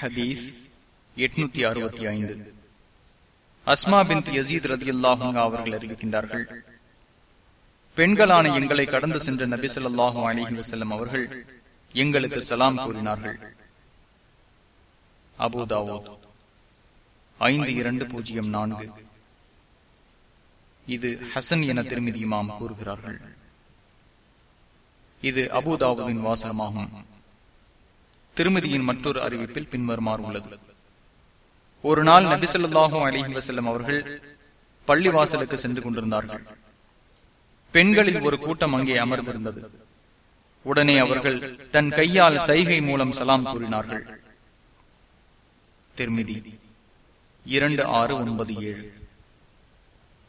ஹதீஸ் எட்நூத்தி அறுபத்தி ஐந்து. அஸ்மா பின் யசீத் ரதி அவர்கள் அறிவிக்கின்றார்கள். பெண்களான எங்களை கடந்து சென்ற நபி சொல்லாஹு அலிஹி வசல்லம் அவர்கள் எங்களுக்கு சலாம் கூறினார்கள். அபுதாவோ ஐந்து இரண்டு பூஜ்ஜியம் நான்கு. இது ஹசன் என திருமதி இமாம் கூறுகிறார்கள். இது அபுதாபுவின் வாசகமாகும். திருமதியின் மற்றொரு அறிவிப்பில் பின்வருமாறு உள்ளது. ஒரு நாள் நபிசல்லாஹும் அலிஹி வசல்லம் அவர்கள் பள்ளிவாசலுக்கு சென்று கொண்டிருந்தார்கள். பெண்களில் ஒரு கூட்டம் அங்கே அமர்ந்திருந்தது. உடனே அவர்கள் தன் கையால் சைகை மூலம் சலாம் கூறினார்கள். திருமிதி இரண்டு ஆறு ஒன்பது ஏழு.